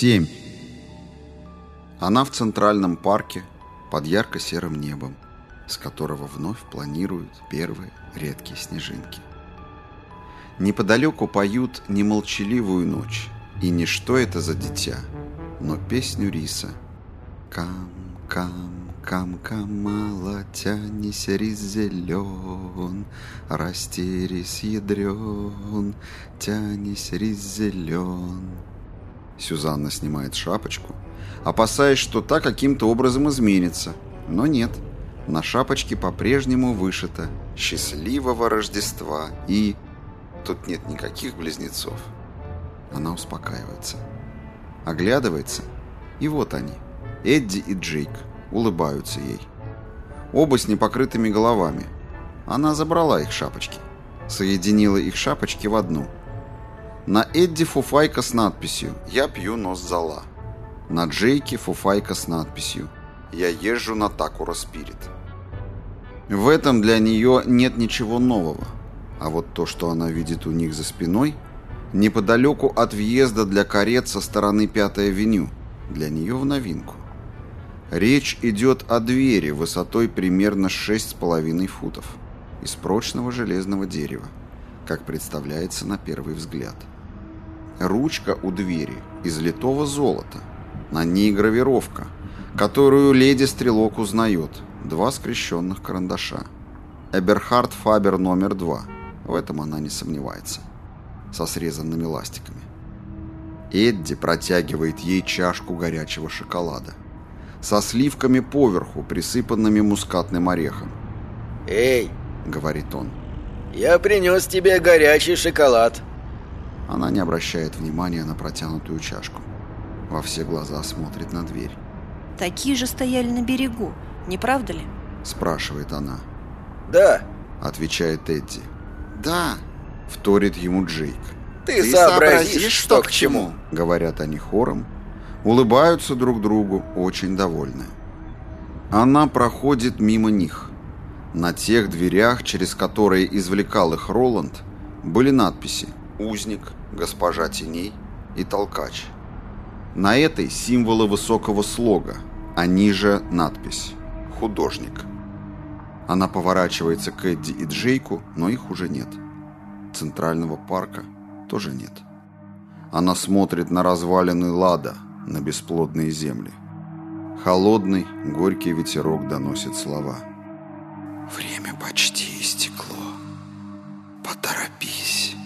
Семь. Она в Центральном парке под ярко-серым небом, с которого вновь планируют первые редкие снежинки. Неподалеку поют немолчаливую ночь, и не что это за дитя, но песню риса. Кам, кам, кам, кам, молотянись рис зелен, расти рис ядрен, тянись рис зелен. Сюзанна снимает шапочку, опасаясь, что та каким-то образом изменится. Но нет, на шапочке по-прежнему вышито «Счастливого Рождества» и «Тут нет никаких близнецов». Она успокаивается. Оглядывается, и вот они, Эдди и Джейк, улыбаются ей. Оба с непокрытыми головами. Она забрала их шапочки, соединила их шапочки в одну – на Эдди фуфайка с надписью «Я пью нос зола». На Джейке фуфайка с надписью «Я езжу на Такура Спирит». В этом для нее нет ничего нового. А вот то, что она видит у них за спиной, неподалеку от въезда для карет со стороны Пятой авеню, для нее в новинку. Речь идет о двери высотой примерно 6,5 футов из прочного железного дерева, как представляется на первый взгляд. Ручка у двери из литого золота. На ней гравировка, которую леди-стрелок узнает. Два скрещенных карандаша. Эберхард Фабер номер два. В этом она не сомневается. Со срезанными ластиками. Эдди протягивает ей чашку горячего шоколада. Со сливками поверху, присыпанными мускатным орехом. «Эй!» — говорит он. «Я принес тебе горячий шоколад». Она не обращает внимания на протянутую чашку. Во все глаза смотрит на дверь. Такие же стояли на берегу, не правда ли? Спрашивает она. «Да», — отвечает Эдди. «Да», — вторит ему Джейк. «Ты, Ты сообразишь, что к чему?» Говорят они хором, улыбаются друг другу, очень довольны. Она проходит мимо них. На тех дверях, через которые извлекал их Роланд, были надписи «Узник», госпожа теней и толкач. На этой символы высокого слога, а ниже надпись «Художник». Она поворачивается к Эдди и Джейку, но их уже нет. Центрального парка тоже нет. Она смотрит на развалины Лада, на бесплодные земли. Холодный, горький ветерок доносит слова. «Время почти истекло. Поторопись».